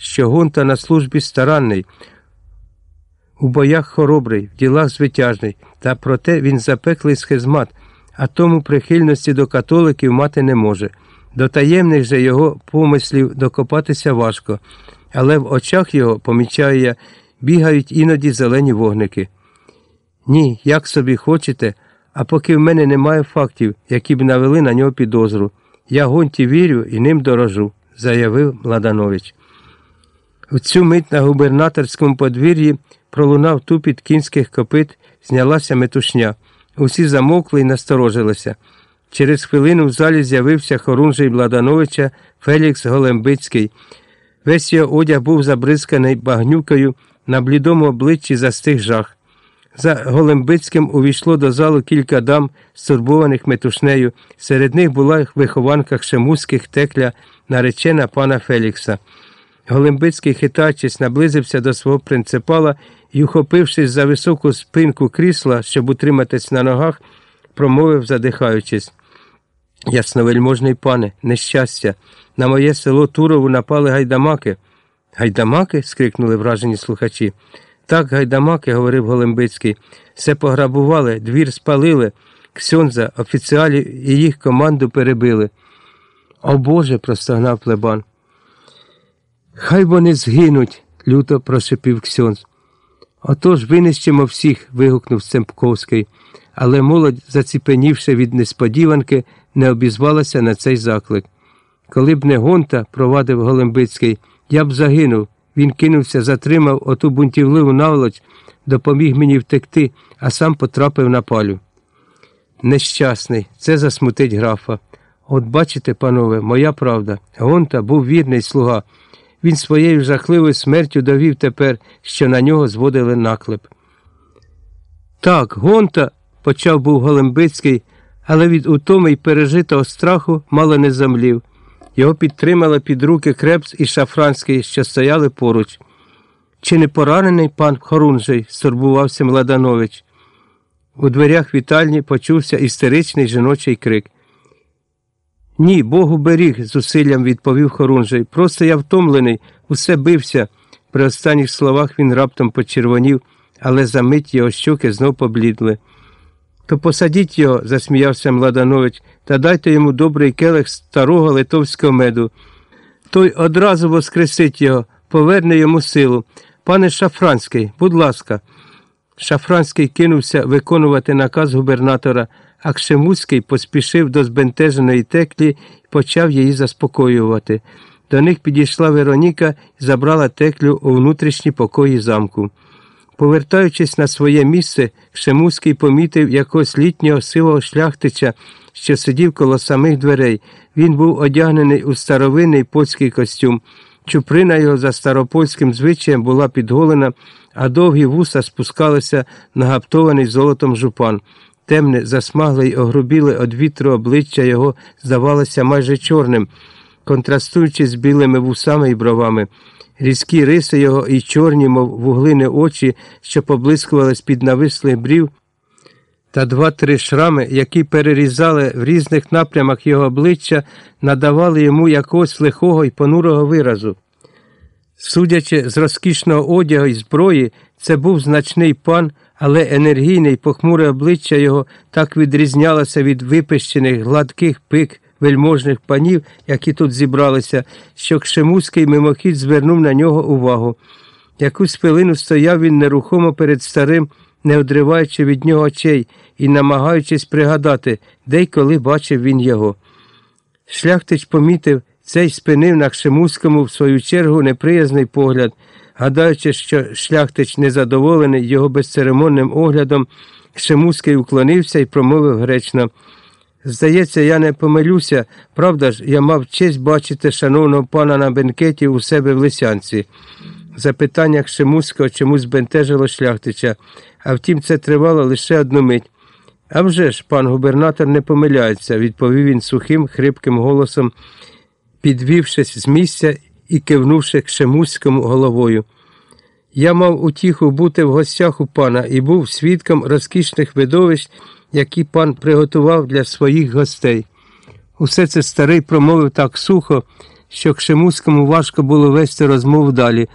що гонта на службі старанний, у боях хоробрий, в ділах звитяжний, та проте він запеклий схизмат, а тому прихильності до католиків мати не може. До таємних же його помислів докопатися важко, але в очах його, помічаю я, бігають іноді зелені вогники. Ні, як собі хочете, а поки в мене немає фактів, які б навели на нього підозру. Я гонті вірю і ним дорожу, заявив Младанович. У цю мить на губернаторському подвір'ї пролунав тупіт кінських копит, знялася метушня. Усі замовкли і насторожилися. Через хвилину в залі з'явився хорунжий Младановича Фелікс Голембицький. Весь його одяг був забризканий багнюкою, на блідому обличчі застиг жах. За Голембицьким увійшло до залу кілька дам, стурбованих метушнею. Серед них була вихованка хшемуських текля, наречена пана Фелікса. Голембицький, хитаючись, наблизився до свого принципала і, ухопившись за високу спинку крісла, щоб утриматись на ногах, промовив, задихаючись. Ясновельможний пане, нещастя. На моє село Турову напали гайдамаки. Гайдамаки? скрикнули вражені слухачі. Так, гайдамаки, говорив Голембицький, все пограбували, двір спалили, ксьонза, офіціалів і їх команду перебили. О Боже, простогнав плебан. Хай вони згинуть, люто прошепів Ксьонз. Отож винищимо всіх. вигукнув Цемпковський, але молодь, заціпенівши від несподіванки, не обізвалася на цей заклик. Коли б не гонта, провадив Голембицький, я б загинув. Він кинувся, затримав оту бунтівливу наволоч, допоміг мені втекти, а сам потрапив на палю. Нещасний, це засмутить графа. От бачите, панове, моя правда. Гонта був вірний слуга. Він своєю жахливою смертю довів тепер, що на нього зводили наклеп. Так, гонта, почав був Голембицький, але від утоми й пережитого страху мало не замлів. Його підтримали під руки Крепс і Шафранський, що стояли поруч. Чи не поранений пан Хорунжий? стурбувався Младанович. У дверях вітальні почувся істеричний жіночий крик. Ні, Богу беріг, зусиллям відповів Хорунжий. Просто я втомлений, усе бився. При останніх словах він раптом почервонів, але за мить його щоки знов поблідли. То посадіть його, засміявся Младанович, та дайте йому добрий келих старого литовського меду. Той одразу воскресить його, поверне йому силу. Пане Шафранський, будь ласка. Шафранський кинувся виконувати наказ губернатора, а Кшемуцький поспішив до збентеженої теклі і почав її заспокоювати. До них підійшла Вероніка і забрала теклю у внутрішні покої замку. Повертаючись на своє місце, Кшемуський помітив якогось літнього сивого шляхтича, що сидів коло самих дверей. Він був одягнений у старовинний польський костюм. Чуприна його за старопольським звичаєм була підголена, а довгі вуса спускалися на гаптований золотом жупан. Темне, засмагле й огрубіле од вітру обличчя його здавалося майже чорним, контрастуючи з білими вусами і бровами. Різкі риси його і чорні, мов вуглини очі, що поблискували з-під навислих брів, та два-три шрами, які перерізали в різних напрямах його обличчя, надавали йому якогось лихого і понурого виразу. Судячи з розкішного одягу і зброї, це був значний пан, але енергійне й похмуре обличчя його так відрізнялося від випищених гладких пик вельможних панів, які тут зібралися, що Кшемуський мимохідь звернув на нього увагу. Якусь хвилину стояв він нерухомо перед старим, не одриваючи від нього очей і намагаючись пригадати, де й коли бачив він його. Шляхтич помітив це й спинив на Кшемуському в свою чергу неприязний погляд, гадаючи, що шляхтич незадоволений його безцеремонним оглядом, Кшемуський уклонився і промовив гречно. Здається, я не помилюся, правда ж, я мав честь бачити шановного пана на бенкеті у себе в Лисянці. Запитання Кшемуського чомусь бентежило шляхтича, а втім, це тривало лише одну мить. «А вже ж, пан губернатор не помиляється, відповів він сухим, хрипким голосом, підвівшись з місця і кивнувши Кшемуському головою. Я мав утіху бути в гостях у пана і був свідком розкішних видовищ які пан приготував для своїх гостей. Усе це старий промовив так сухо, що Кшемуському важко було вести розмову далі.